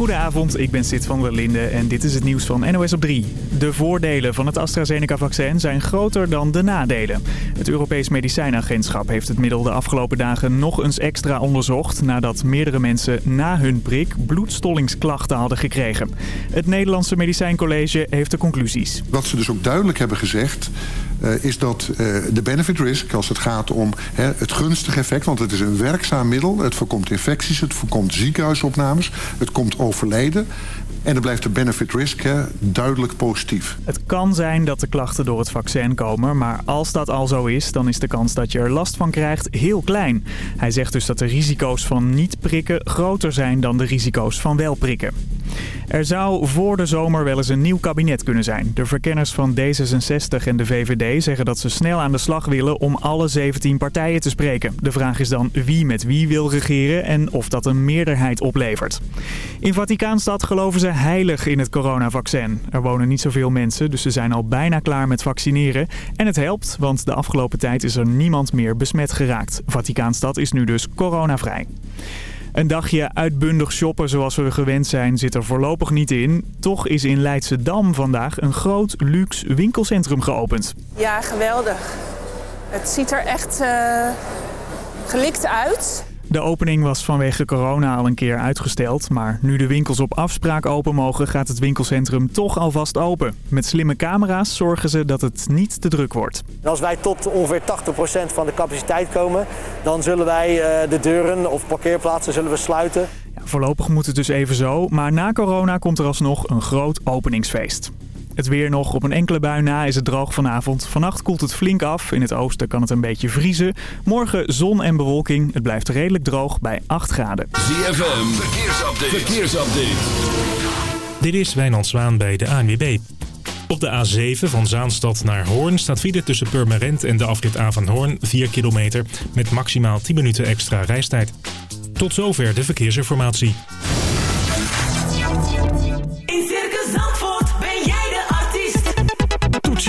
Goedenavond, ik ben Sid van der Linde en dit is het nieuws van NOS op 3. De voordelen van het AstraZeneca-vaccin zijn groter dan de nadelen. Het Europees Medicijnagentschap heeft het middel de afgelopen dagen nog eens extra onderzocht... nadat meerdere mensen na hun prik bloedstollingsklachten hadden gekregen. Het Nederlandse Medicijncollege heeft de conclusies. Wat ze dus ook duidelijk hebben gezegd... Uh, is dat uh, de benefit risk, als het gaat om hè, het gunstige effect... want het is een werkzaam middel, het voorkomt infecties, het voorkomt ziekenhuisopnames... het komt overlijden. En dan blijft de benefit risk duidelijk positief. Het kan zijn dat de klachten door het vaccin komen, maar als dat al zo is... dan is de kans dat je er last van krijgt heel klein. Hij zegt dus dat de risico's van niet prikken groter zijn dan de risico's van wel prikken. Er zou voor de zomer wel eens een nieuw kabinet kunnen zijn. De verkenners van D66 en de VVD zeggen dat ze snel aan de slag willen om alle 17 partijen te spreken. De vraag is dan wie met wie wil regeren en of dat een meerderheid oplevert. In Vaticaanstad geloven ze heilig in het coronavaccin. Er wonen niet zoveel mensen, dus ze zijn al bijna klaar met vaccineren. En het helpt, want de afgelopen tijd is er niemand meer besmet geraakt. Vaticaanstad is nu dus coronavrij. Een dagje uitbundig shoppen zoals we gewend zijn zit er voorlopig niet in. Toch is in Leidschendam vandaag een groot luxe winkelcentrum geopend. Ja, geweldig. Het ziet er echt uh, gelikt uit. De opening was vanwege corona al een keer uitgesteld. Maar nu de winkels op afspraak open mogen, gaat het winkelcentrum toch alvast open. Met slimme camera's zorgen ze dat het niet te druk wordt. Als wij tot ongeveer 80% van de capaciteit komen, dan zullen wij uh, de deuren of parkeerplaatsen zullen we sluiten. Ja, voorlopig moet het dus even zo, maar na corona komt er alsnog een groot openingsfeest. Het weer nog. Op een enkele bui na is het droog vanavond. Vannacht koelt het flink af. In het oosten kan het een beetje vriezen. Morgen zon en bewolking. Het blijft redelijk droog bij 8 graden. ZFM, verkeersupdate. verkeersupdate. Dit is Wijnand Zwaan bij de ANWB. Op de A7 van Zaanstad naar Hoorn staat file tussen Purmerend en de afrit A van Hoorn 4 kilometer met maximaal 10 minuten extra reistijd. Tot zover de verkeersinformatie.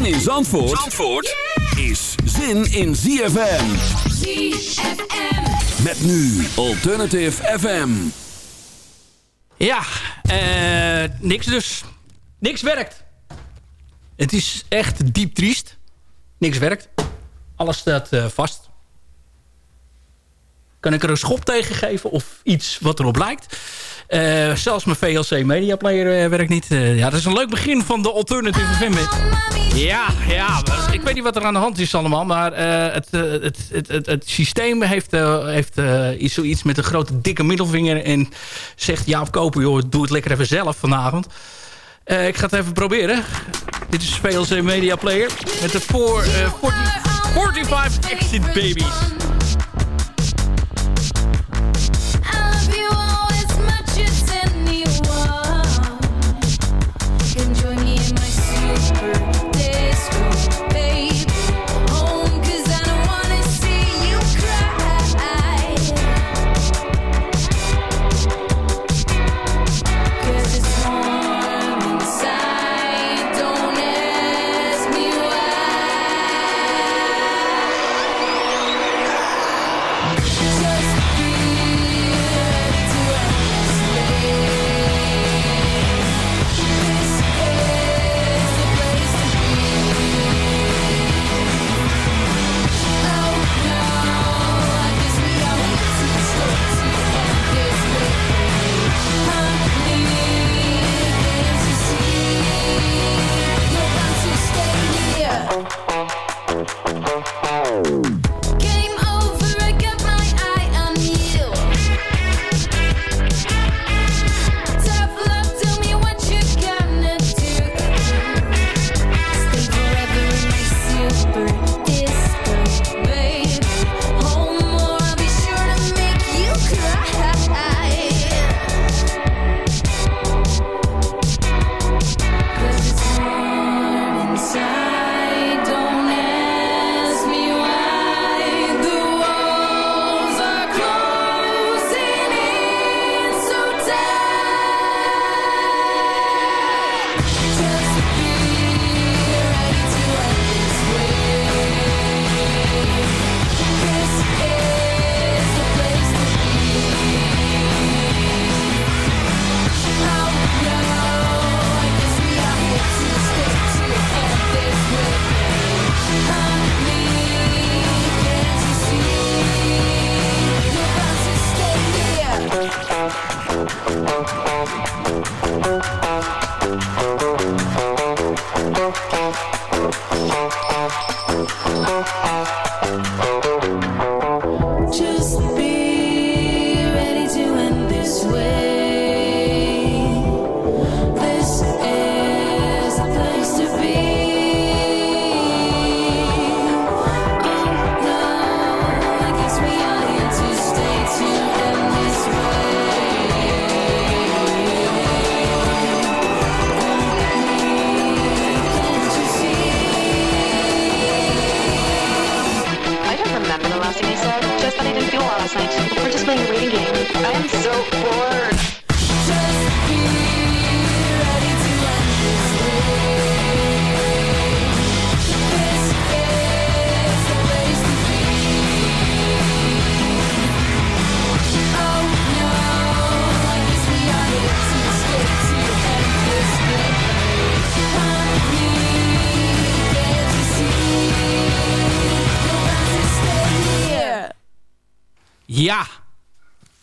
Zin in Zandvoort, Zandvoort is zin in ZFM. ZFM. Met nu Alternative FM. Ja, eh, niks dus. Niks werkt. Het is echt diep triest. Niks werkt. Alles staat eh, vast. Kan ik er een schop tegen geven of iets wat erop lijkt? Eh, zelfs mijn VLC Media Player eh, werkt niet. Eh, ja, dat is een leuk begin van de Alternative FM. Ja, ja. Ik weet niet wat er aan de hand is allemaal. Maar het, het, het, het, het systeem heeft, heeft iets, zoiets met een grote dikke middelvinger. En zegt Jaap Koper, joh, doe het lekker even zelf vanavond. ik ga het even proberen. Dit is VLC Media Player. Met de 4, 40, 45 Exit Babies.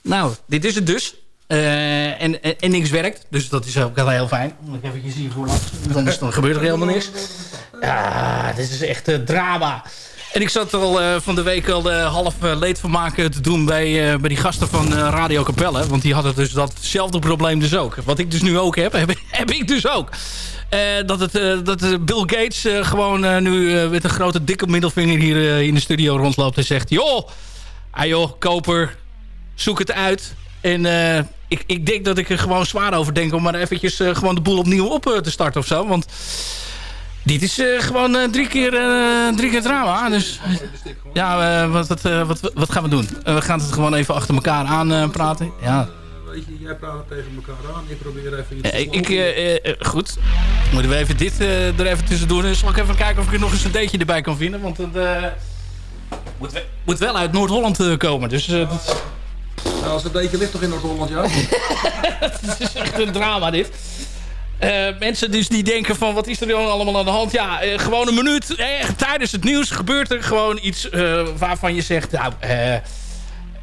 Nou, dit is het dus. Eh, en, en, niks werkt. Dus dat is ook wel heel fijn. Moet ik even hier voor Anders dan gebeurt er helemaal niks. Ja, dit is echt eh, drama. En ik zat al eh, van de week al half uh, leedvermaak te doen bij, bij die gasten van Radio Capelle. Want die hadden dus datzelfde probleem dus ook. Wat ik dus nu ook heb, heb, heb ik dus ook. Dat, het, dat Bill Gates gewoon nu met een grote dikke middelvinger hier in de studio rondloopt en zegt... joh, ah joh, koper, zoek het uit. En eh, ik, ik denk dat ik er gewoon zwaar over denk om maar eventjes eh, gewoon de boel opnieuw op eh, te starten of zo. Want dit is gewoon drie, keer, eh, drie keer drama. Dus ja, wat, wat, wat, wat gaan we doen? We gaan het gewoon even achter elkaar aan praten. Ja, Weet je, jij praat tegen elkaar aan. Ik probeer even iets te ik, goed. Moeten we even dit er even tussendoor. doen. Zal ik even kijken of ik er nog een cd'tje erbij kan vinden. Want het moet, we- moet wel uit Noord-Holland komen. Dus dat Nou, als het beetje ligt toch in Noord-Holland, ja? het is echt een drama dit. Eh, mensen dus die denken van wat is er dan allemaal aan de hand? Ja, eh, gewoon een minuut. eh, tijdens het nieuws gebeurt er gewoon iets waarvan je zegt... Nou,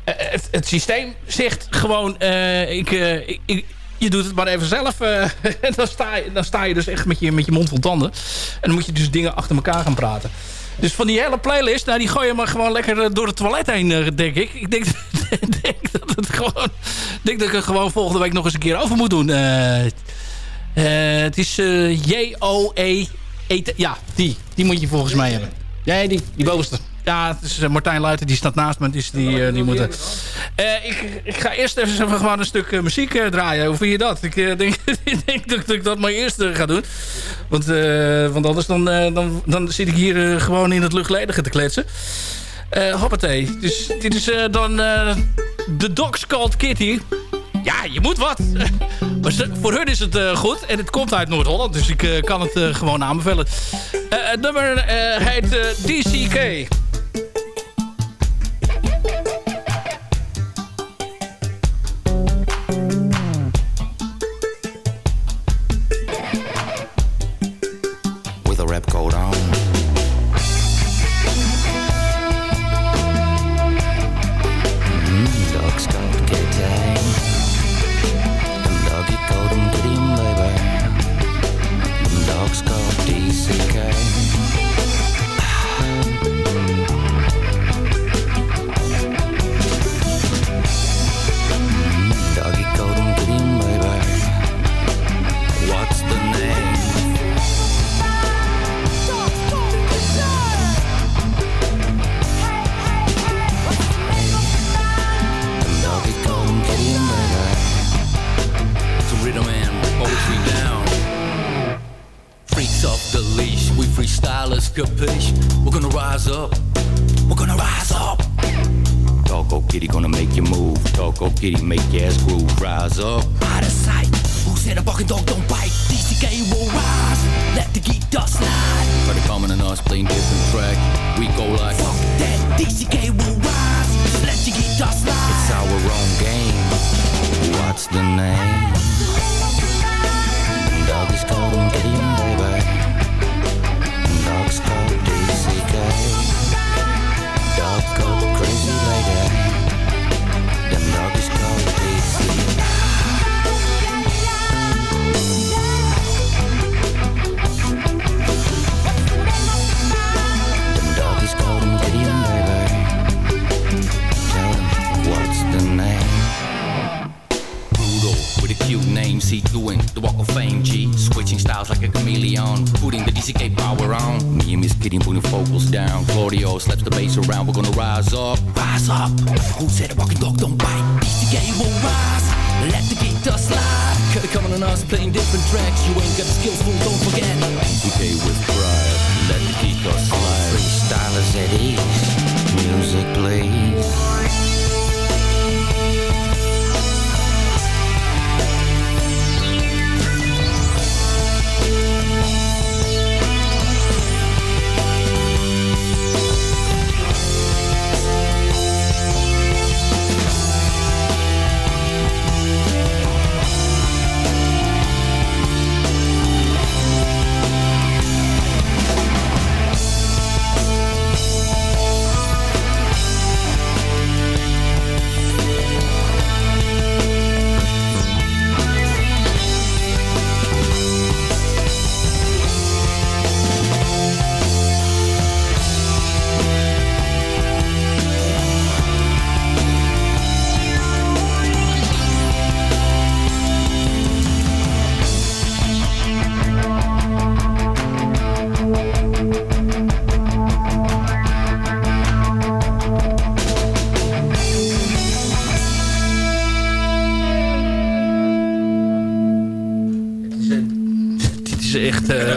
het, het systeem zegt gewoon... ik, je doet het maar even zelf. en dan sta, je, dan sta je dus echt met je, met je mond vol tanden. En dan moet je dus dingen achter elkaar gaan praten. Dus van die hele playlist, nou, die gooi je maar gewoon lekker door het toilet heen, denk ik. Ik denk, denk dat het gewoon... Denk dat ik er gewoon volgende week nog eens een keer over moet doen. Eh, eh, het is eh, J-O-E... E Ja, die. Die moet je volgens mij hebben. Ja, die. Die bovenste. Ja, het is Martijn Luiten. Die staat naast me. Dus die, die moeten... Ik, ik ga eerst even, gewoon een stuk muziek draaien. Hoe vind je dat? Ik denk, denk dat, ik dat maar eerst ga doen. Want, want anders dan, dan, dan zit ik hier gewoon in het luchtledige te kletsen. Eh hoppatee. Dus dit is eh, dan eh The Dogs Called Kitty. Ja, je moet wat. Maar voor hun is het eh, goed. En het komt uit Noord-Holland. Dus ik eh, kan het eh, gewoon aanbevelen. Eh, het nummer eh, heet eh, DCK. You ain't got the skills,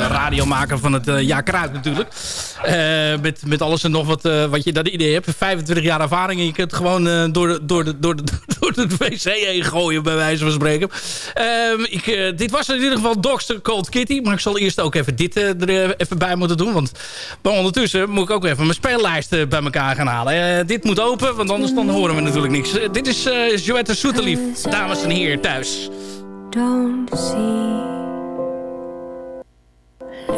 eh radio maken van het eh jaar kruid natuurlijk. Eh, met, met alles en nog wat, eh, wat je dat idee hebt. 25 jaar ervaring en je kunt gewoon door, de, door, door, door de wc heen gooien bij wijze van spreken. Ehm, ik, dit was in ieder geval Dogster Cold Kitty. Maar ik zal eerst ook even dit er even bij moeten doen. Want maar ondertussen moet ik ook even mijn speellijst bij elkaar gaan halen. Dit moet open, want anders dan horen we natuurlijk niks. Dit is Joette Soetelief, dames en heren thuis. don't see. Look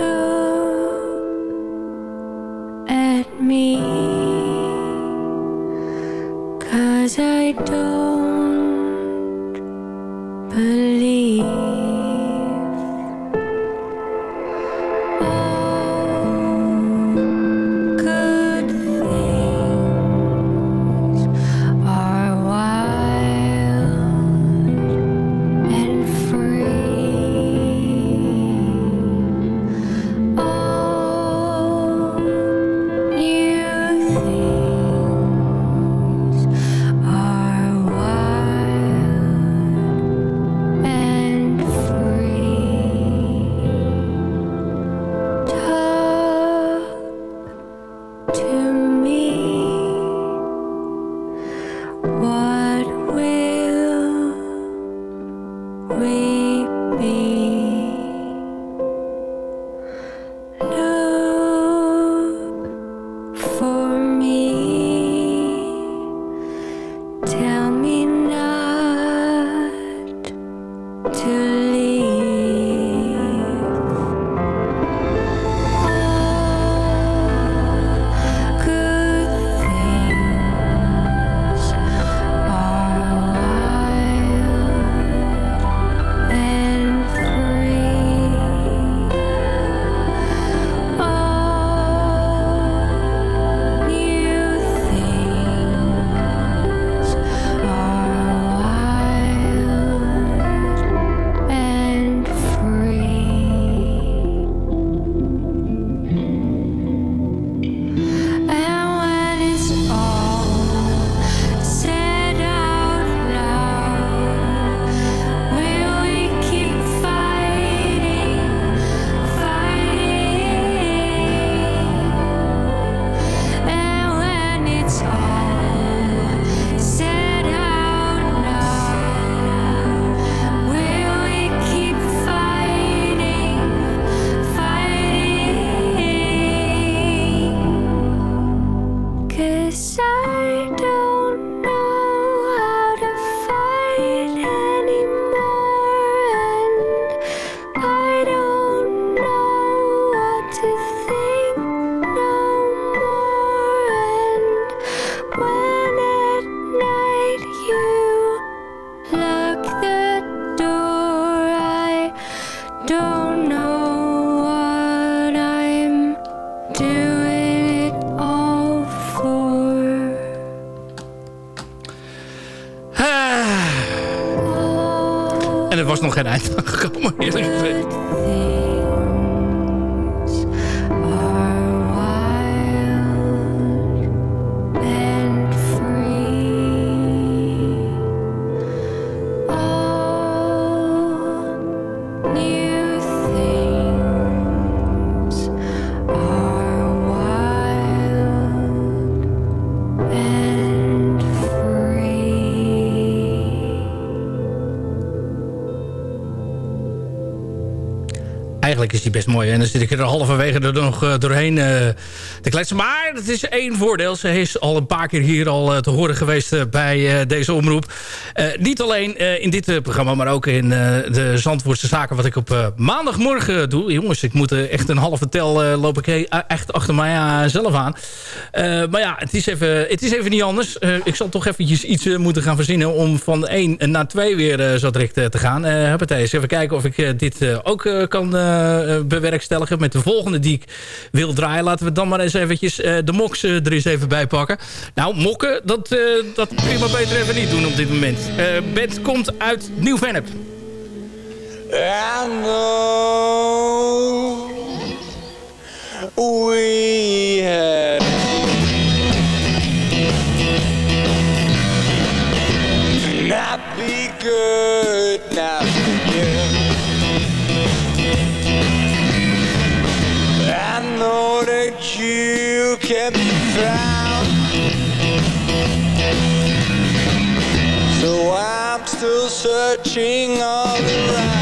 at me, 'cause I don't believe er was nog geen eind aan gekomen, eerlijk gezegd. Best mooi. En dan zit ik er halverwege er nog eh, doorheen eh, te kletsen. Maar het is één voordeel. Ze is al een paar keer hier al eh, te horen geweest bij deze omroep. Niet alleen in dit programma, maar ook in de Zandvoortse Zaken... wat ik op maandagmorgen doe. Jongens, ik moet echt een halve tel loop ik echt achter mij zelf aan. Eh, maar ja, het is even, het is even niet anders. Eh, ik zal toch eventjes iets eh, moeten gaan verzinnen... om van 1 naar 2 weer zo direct te gaan. Uh, eens even kijken of ik dit ook kan bewerkstelligen... met de volgende die ik wil draaien. Laten we dan maar eens eventjes de moks er eens even bij pakken. Nou, mokken, dat, dat je maar beter even niet doen op dit moment. Band komt uit Nieuw-Vennep. I know we you kept me found, so I'm still searching all around.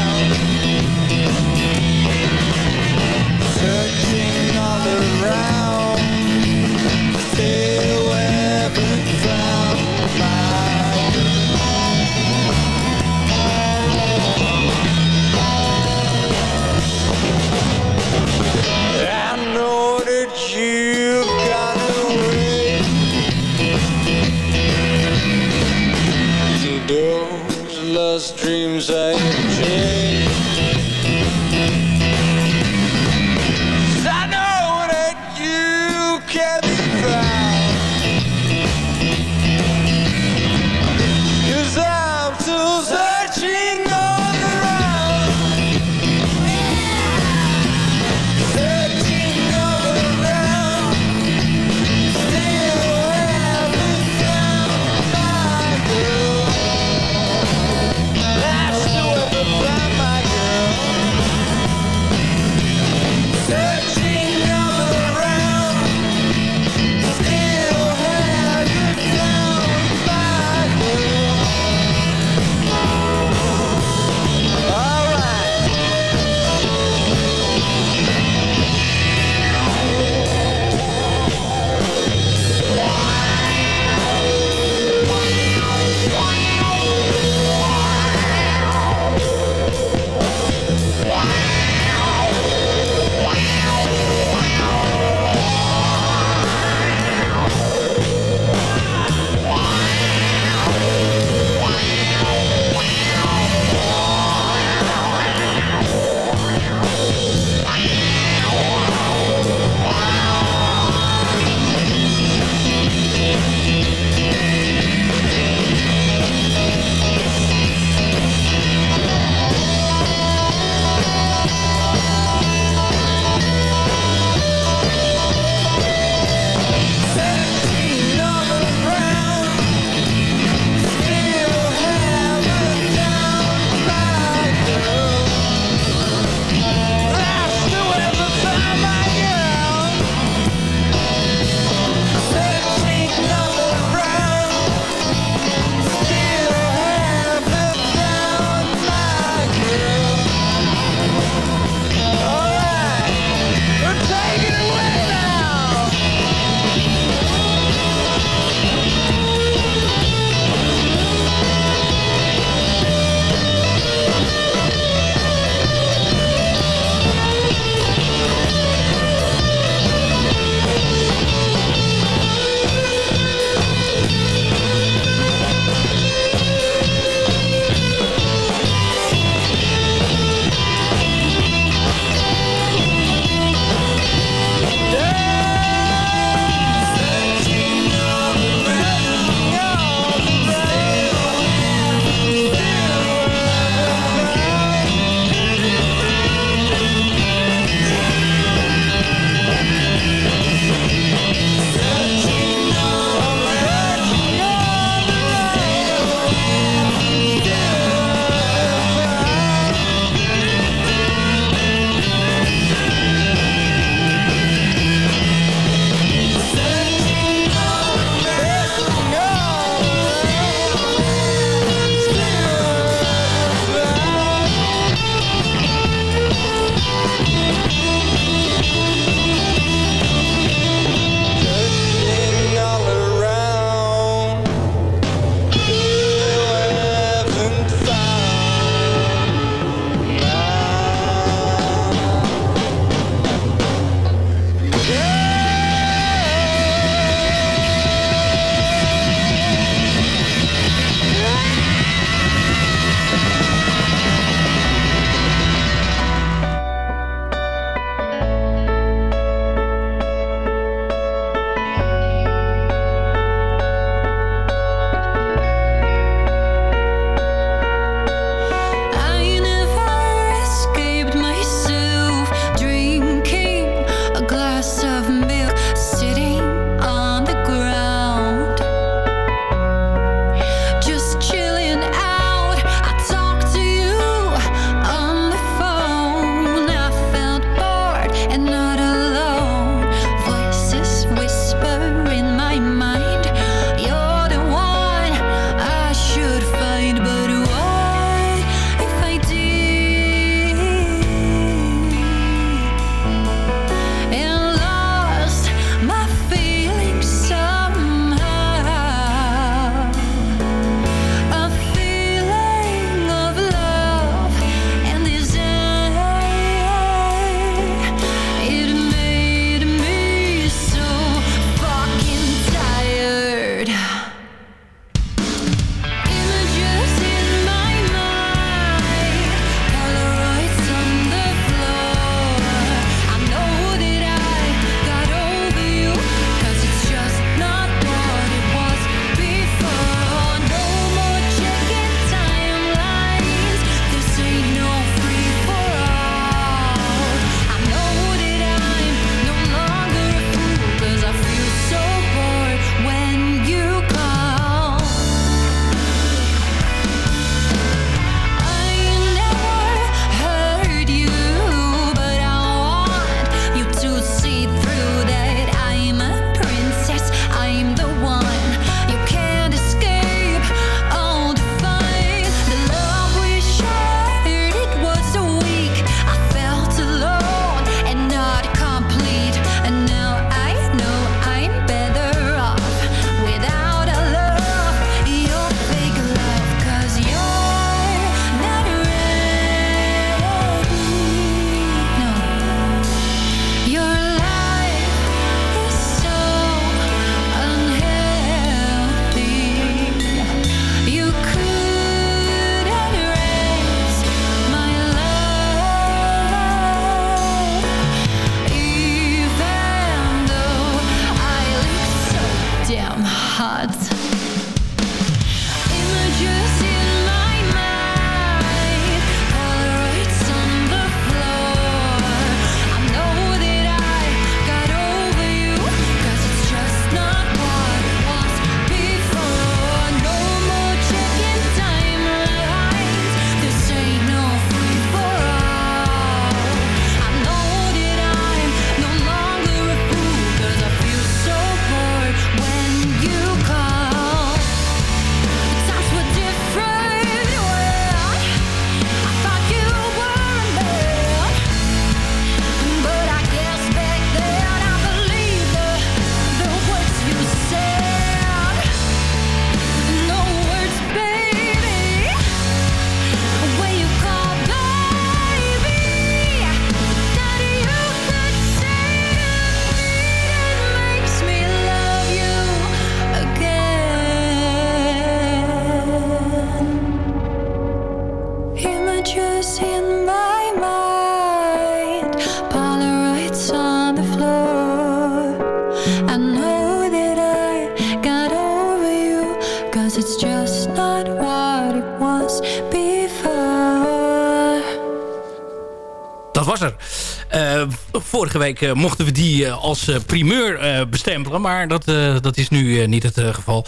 Eh, mochten we die eh, als eh, primeur bestempelen. Maar dat, dat is nu niet het geval.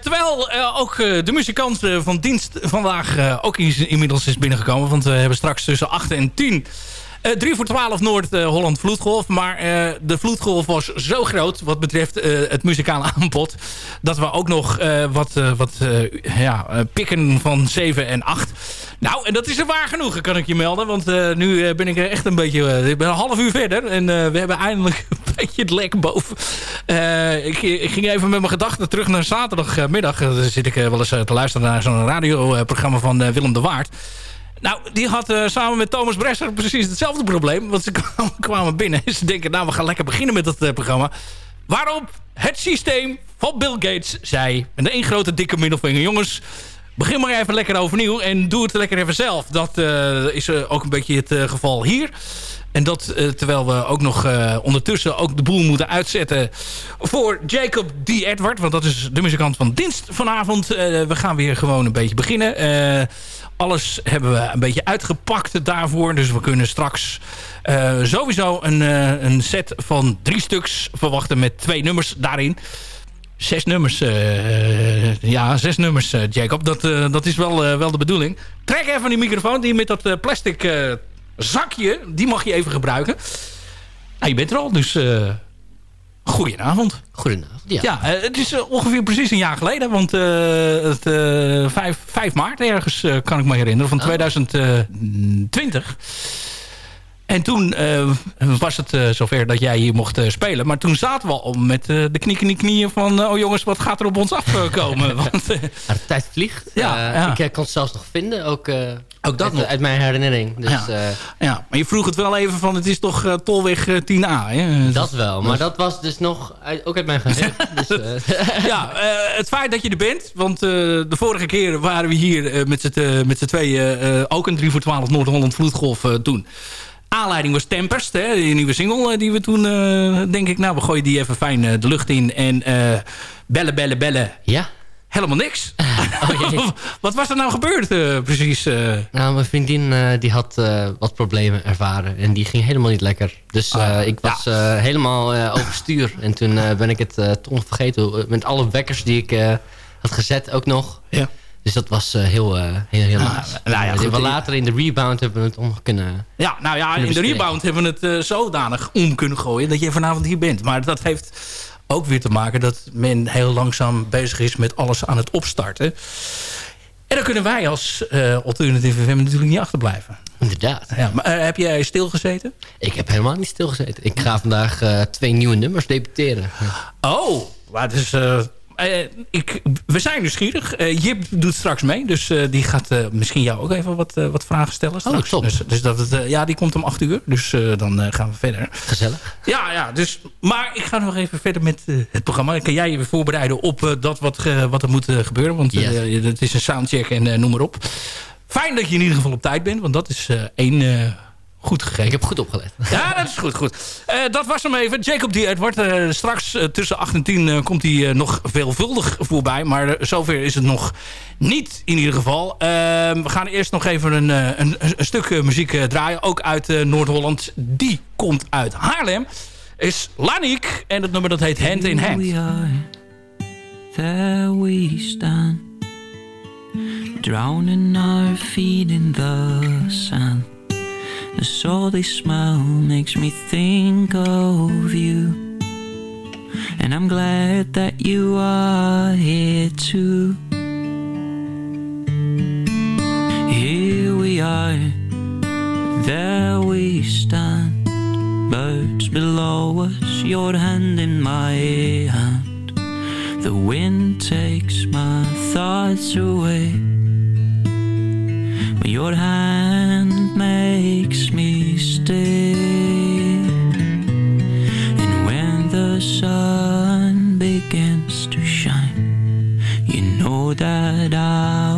Terwijl ook de muzikant van dienst vandaag ook inmiddels is binnengekomen. Want we hebben straks tussen 8 en 10... Eh 3 voor 12 Noord-Holland Vloedgolf. Maar de Vloedgolf was zo groot wat betreft het muzikale aanbod... dat we ook nog wat, wat ja, pikken van 7 en 8. Nou, en dat is er waar genoegen, kan ik je melden. Want eh, nu eh, ben ik echt een beetje... eh, ik ben een half uur verder en we hebben eindelijk een beetje het lek boven. Ik, ik ging even met mijn gedachten terug naar zaterdagmiddag. Dan zit ik wel eens te luisteren naar zo'n radioprogramma van Willem de Waard. Nou, die had samen met Thomas Bresser precies hetzelfde probleem. Want ze kwamen, binnen en ze denken... nou, we gaan lekker beginnen met dat programma. Waarop het systeem van Bill Gates zei... met één grote dikke middelvinger... jongens, begin maar even lekker overnieuw... en doe het lekker even zelf. Dat eh, is eh, ook een beetje het eh, geval hier. En dat terwijl we ook nog ondertussen ook de boel moeten uitzetten voor Jacob D. Edward. Want dat is de muzikant van dienst vanavond. We gaan weer gewoon een beetje beginnen. Alles hebben we een beetje uitgepakt daarvoor. Dus we kunnen straks sowieso een, een set van drie stuks verwachten met twee nummers daarin. Zes nummers, eh, ja, zes nummers, eh, Jacob. Dat, eh, dat is wel, wel de bedoeling. Trek even die microfoon, die met dat plastic zakje, die mag je even gebruiken. Nou, je bent er al, dus goedenavond. Goedenavond, ja. Ja, het is ongeveer precies een jaar geleden, want eh, het, eh, 5, 5 maart ergens kan ik me herinneren, van 2020. En toen eh, was het eh, zover dat jij hier mocht eh, spelen. Maar toen zaten we al met de knikken in de knieën van... oh jongens, wat gaat er op ons afkomen? Want, de tijd vliegt. Ja. Ik kon het zelfs nog vinden, ook, Ook dat uit, nog. uit mijn herinnering. Dus, Ja. ja, maar je vroeg het wel even van... het is toch tolweg eh, 10A, hè? dat wel, maar dat was dus nog uit, ook uit mijn geheugen. dus, ja, het feit dat je er bent. Want de vorige keer waren we hier met z'n tweeën... ook een 3 voor 12 Noord-Holland Vloedgolf doen. Aanleiding was Tempest, hè, die nieuwe single eh, die we toen, eh, denk ik... nou, we gooien die even fijn eh, de lucht in. En bellen, bellen, bellen. Ja. Helemaal niks. Wat was er nou gebeurd precies? Nou, mijn vriendin die had wat problemen ervaren. En die ging helemaal niet lekker. Dus Ah, ik was eh, helemaal overstuur. En toen ben ik het toch vergeten. Met alle wekkers die ik had gezet ook nog. Ja. Dus dat was eh, heel, eh heel, heel Ah, nou ja, goed, die- later in de rebound hebben we het om kunnen... Ja, nou ja, in de rebound hebben we het eh, zodanig om kunnen gooien... dat je vanavond hier bent. Maar dat heeft ook weer te maken dat men heel langzaam bezig is... met alles aan het opstarten. En dan kunnen wij als Alternative FM natuurlijk niet achterblijven. Inderdaad. Ja, maar heb jij stilgezeten? Ik heb helemaal niet stilgezeten. Ik ga vandaag twee nieuwe nummers debuteren. Oh, maar dus... eh, ik, we zijn nieuwsgierig. Eh, Jip doet straks mee. Dus eh, die gaat misschien jou ook even wat, wat vragen stellen. Straks. top. Dus, dus dat het, ja, die komt om acht uur. Dus dan gaan we verder. Gezellig. Ja, ja dus, maar ik ga nog even verder met het programma. Kan jij je weer voorbereiden op dat wat, wat er moet gebeuren? Want Yes. het is een soundcheck en noem maar op. Fijn dat je in ieder geval op tijd bent. Want dat is één goed gegeven. Ik heb goed opgelet. Ja, dat is goed. goed. Eh, dat was hem even. Jacob D. Edward. eh, straks eh, tussen 8 en 10 eh, komt hij eh, nog veelvuldig voorbij. Maar zover is het nog niet in ieder geval. We gaan eerst nog even een, eh, een, een stuk muziek eh, draaien. Ook uit eh, Noord-Holland. Die komt uit Haarlem. Is Laniek. En het nummer dat heet Hand in Hand. we are, there we stand, drowning our feet in the sand. The salty smell makes me think of you, and I'm glad that you are here too. Here we are, there we stand, birds below us, your hand in my hand. The wind takes my thoughts away. But your hand makes me stay. And when the sun begins to shine, you know that I'll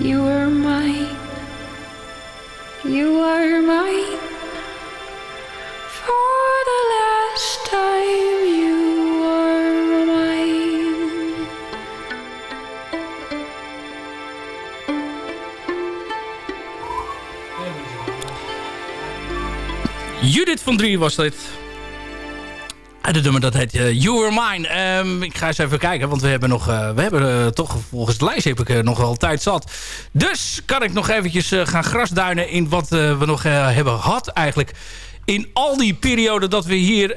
You are mine. You are mine. For the last time, you are mine. Judith van Drie was dit en het nummer dat heet uh, You Were Mine. Ehm, ik ga eens even kijken, want we hebben nog, uh, we hebben uh, toch volgens de lijst heb ik nog wel tijd zat. Dus kan ik nog eventjes gaan grasduinen in wat we nog hebben gehad eigenlijk. In al die perioden dat we hier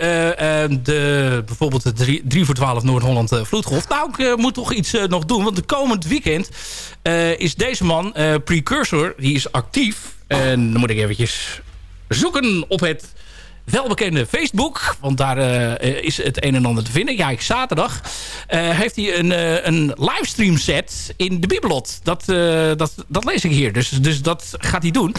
de, bijvoorbeeld de 3, 3 voor 12 Noord-Holland vloedgolf. Nou, ik moet toch iets nog doen, want de komend weekend is deze man, Precursor, die is actief. En dan moet ik eventjes zoeken op het welbekende Facebook. Want daar uh, is het een en ander te vinden. Ja, zaterdag uh, heeft hij een, een livestream set in de Bibelot. Dat, dat, dat lees ik hier. Dus, dus dat gaat hij doen.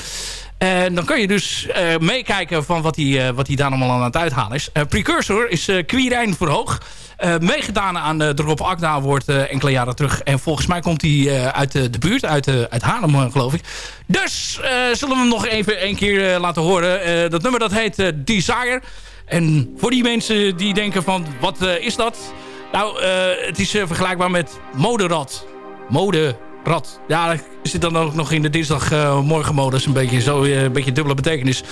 En dan kun je dus meekijken van wat hij, wat hij daar allemaal aan het uithalen is. Precursor is uh, Quirijn Verhoog. Uh, meegedaan aan de Rob Akda Award uh, enkele jaren terug. En volgens mij komt hij uit de, buurt, uit, uit Haarlem geloof ik. Dus zullen we hem nog even een keer laten horen. dat nummer dat heet Desire. En voor die mensen die denken van wat is dat? Nou, het is vergelijkbaar met moderad. Moderad. Ja, ik zit dan ook nog in de dinsdagmorgenmodus. een beetje zo, een beetje dubbele betekenis.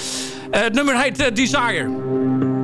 het nummer heet Desire.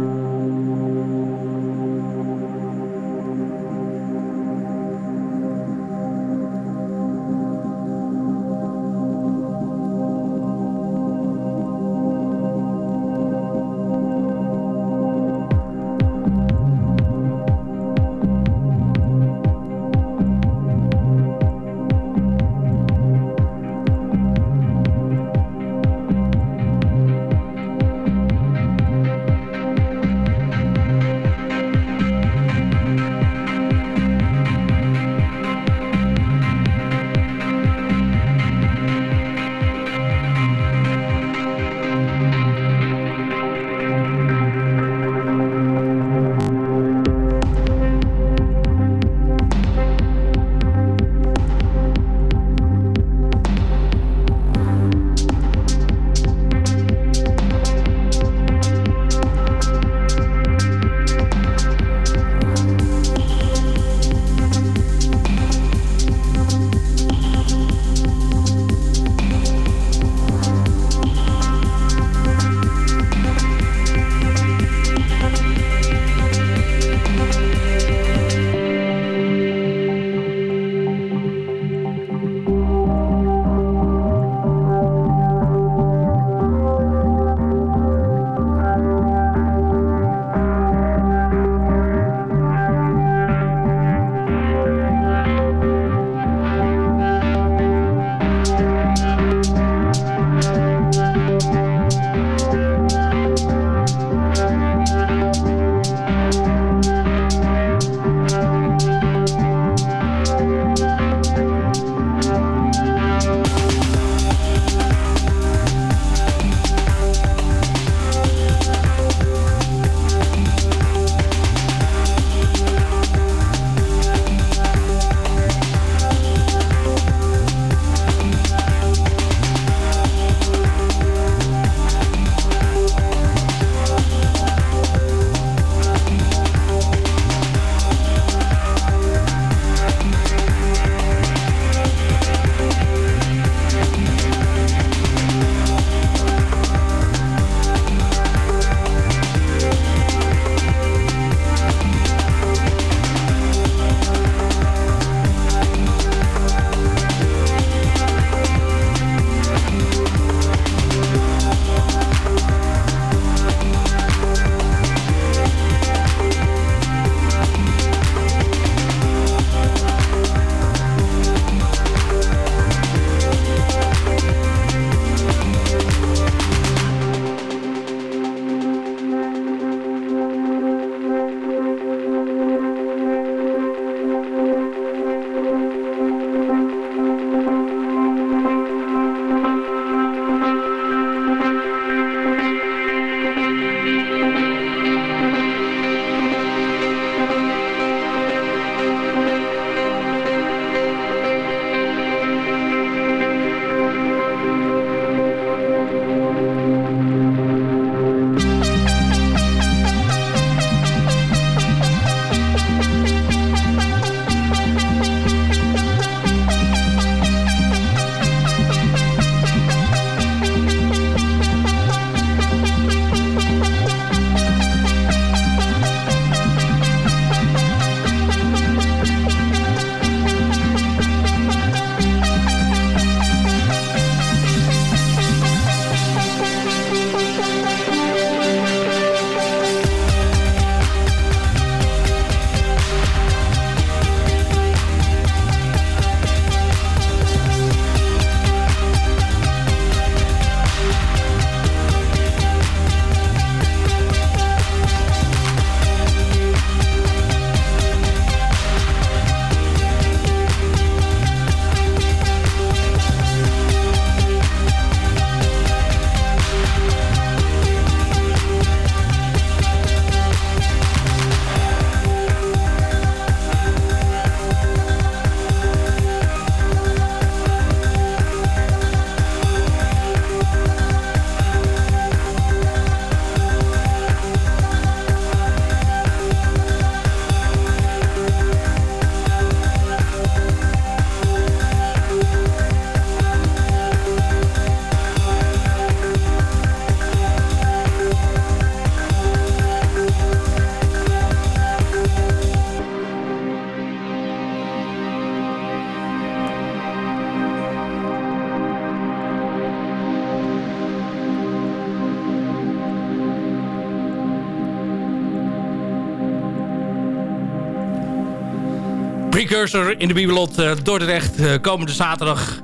In de Bibelot uh, Dordrecht. Uh, komende zaterdag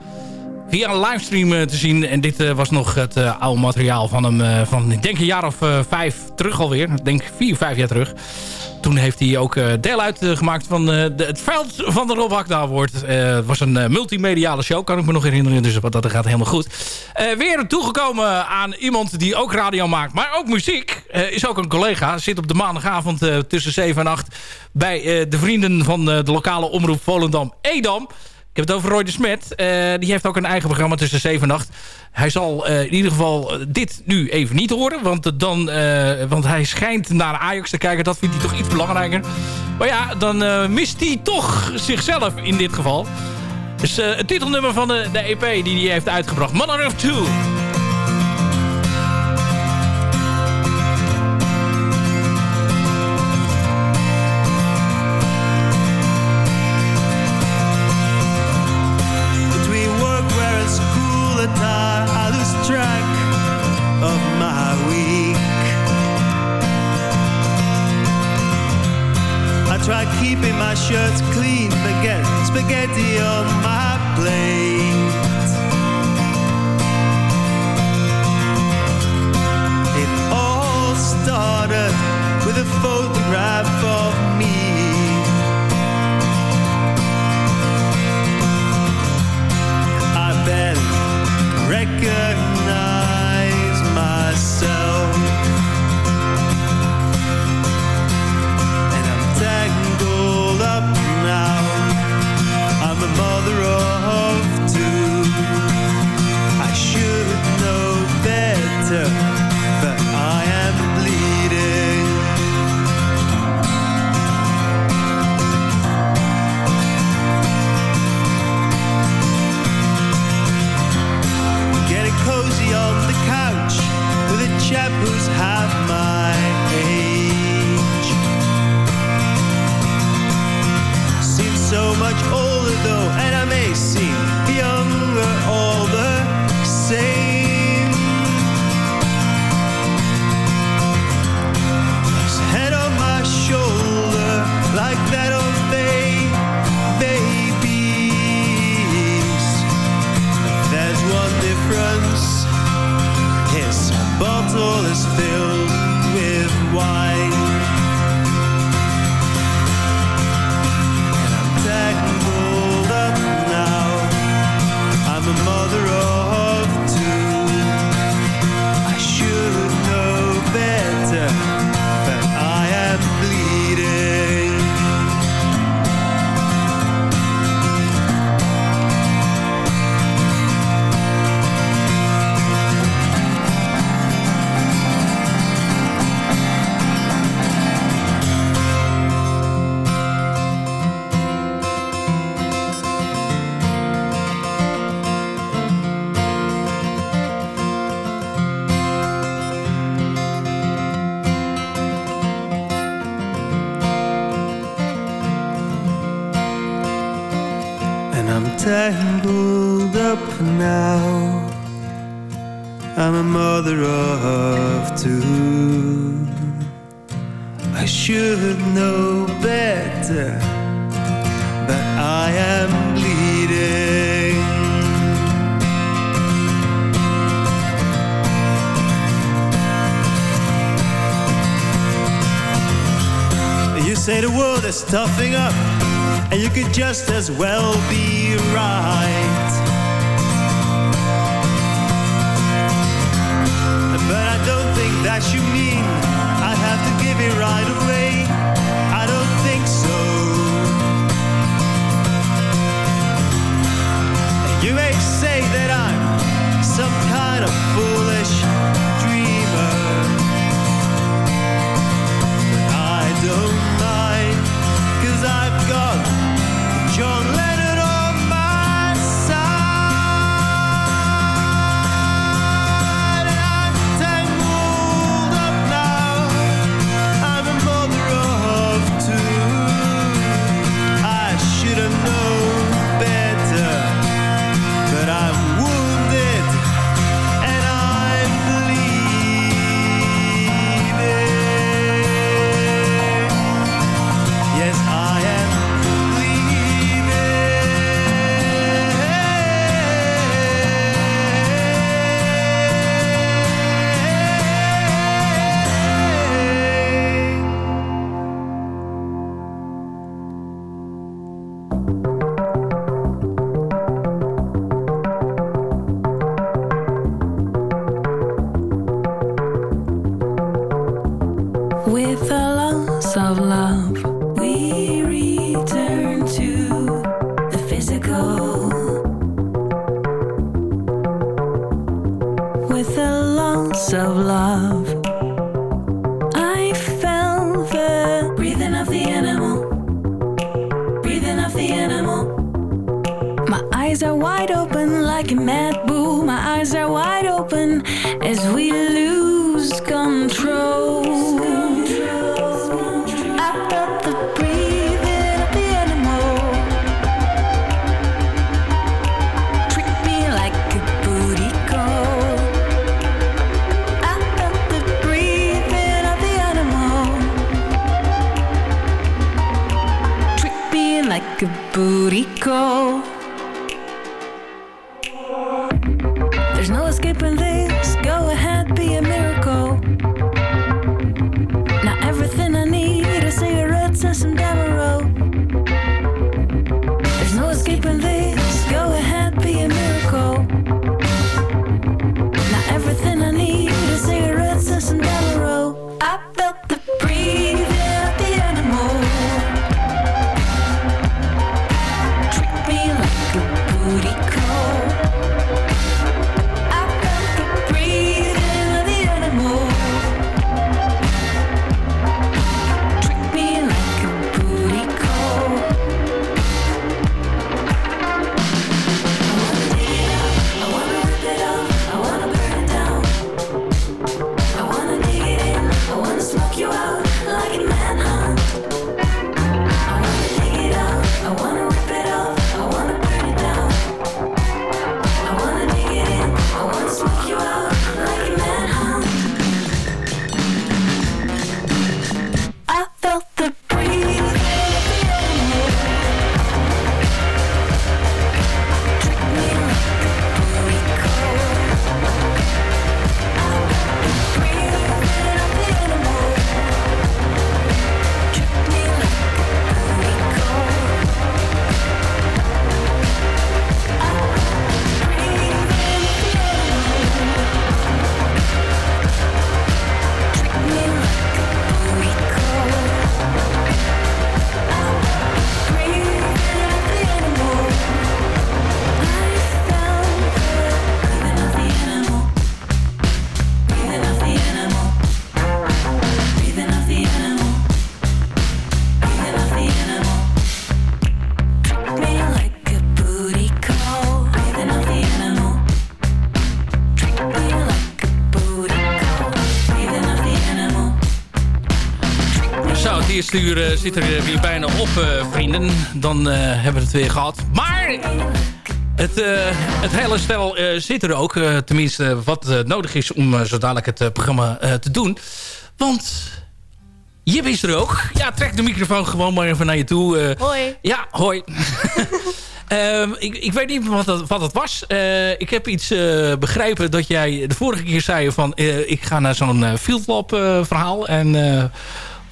via een livestream uh, te zien. En dit was nog het oude materiaal van hem van ik denk een jaar of vijf terug alweer. Ik denk vier, vijf jaar terug. Toen heeft hij ook deel uitgemaakt van het veld van de Rob Hakda Award. Het was een multimediale show, kan ik me nog herinneren. Dus dat gaat helemaal goed. Weer toegekomen aan iemand die ook radio maakt, maar ook muziek. is ook een collega. Zit op de maandagavond tussen 7 en 8 bij de vrienden van de lokale omroep Volendam Edam. Ik heb het over Roy de Smet. Uh, die heeft ook een eigen programma tussen 7 en 8. Hij zal uh, in ieder geval dit nu even niet horen. Want, dan, uh, want hij schijnt naar Ajax te kijken. Dat vindt hij toch iets belangrijker. Maar ja, dan mist hij toch zichzelf in dit geval. Dus het titelnummer van de, de EP die hij heeft uitgebracht. Mother of Two. shirts just as well me eerste uur eh, zit er eh, weer bijna op, eh, vrienden. Dan hebben we het weer gehad. Maar het, het hele stel zit er ook. tenminste, wat nodig is om zo dadelijk het programma te doen. Want Jip is er ook. Ja, trek de microfoon gewoon maar even naar je toe. Hoi. Ja, hoi. Ehm, ik, ik weet niet wat dat, wat dat was. Ik heb iets begrepen dat jij de vorige keer zei van... ik ga naar zo'n Field Lab eh, verhaal. En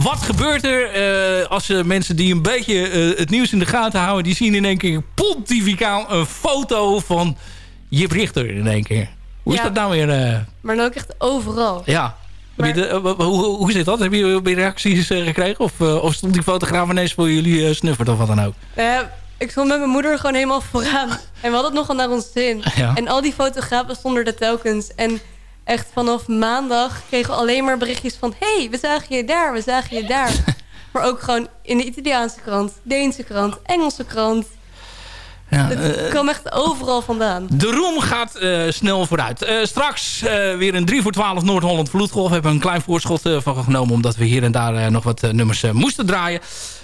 wat gebeurt er eh, als eh, mensen die een beetje eh, het nieuws in de gaten houden... die zien in één keer pontificaal een foto van Jip Richter in één keer. Hoe is dat nou weer? Maar dan ook echt overal. ja. De, hoe, hoe, zit dat? Heb je je reacties gekregen? Of, of stond die fotograaf ineens voor jullie snuffert of wat dan ook? Ik stond met mijn moeder gewoon helemaal vooraan. En we hadden het nogal naar ons zin. Ja. En al die fotografen stonden er telkens. En echt vanaf maandag kregen we alleen maar berichtjes van... hey, we zagen je daar, we zagen je daar. maar ook gewoon in de Italiaanse krant, Deense krant, Engelse krant. Ja, Het eh, kwam echt overal vandaan. De roem gaat eh, snel vooruit. Eh, straks eh, weer een 3 voor 12 Noord-Holland Vloedgolf. We hebben een klein voorschot eh, van genomen... omdat we hier en daar eh, nog wat eh, nummers eh, moesten draaien.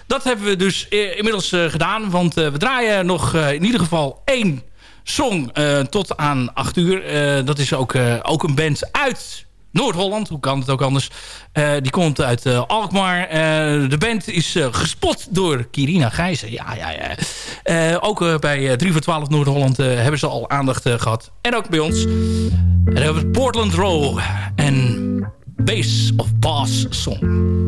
Dat hebben we dus eh, inmiddels eh, gedaan. Want eh, we draaien nog eh, in ieder geval één song eh, tot aan 8 uur. Eh, dat is ook, eh, ook een band uit Noord-Holland, hoe kan het ook anders? Die komt uit Alkmaar. De band is gespot door Kirina Gijzen. Ja, ja, ja. Ook bij eh, 3 voor 12 Noord-Holland hebben ze al aandacht eh, gehad. En ook bij ons. En hebben we Portland Row en Base of Boss Song.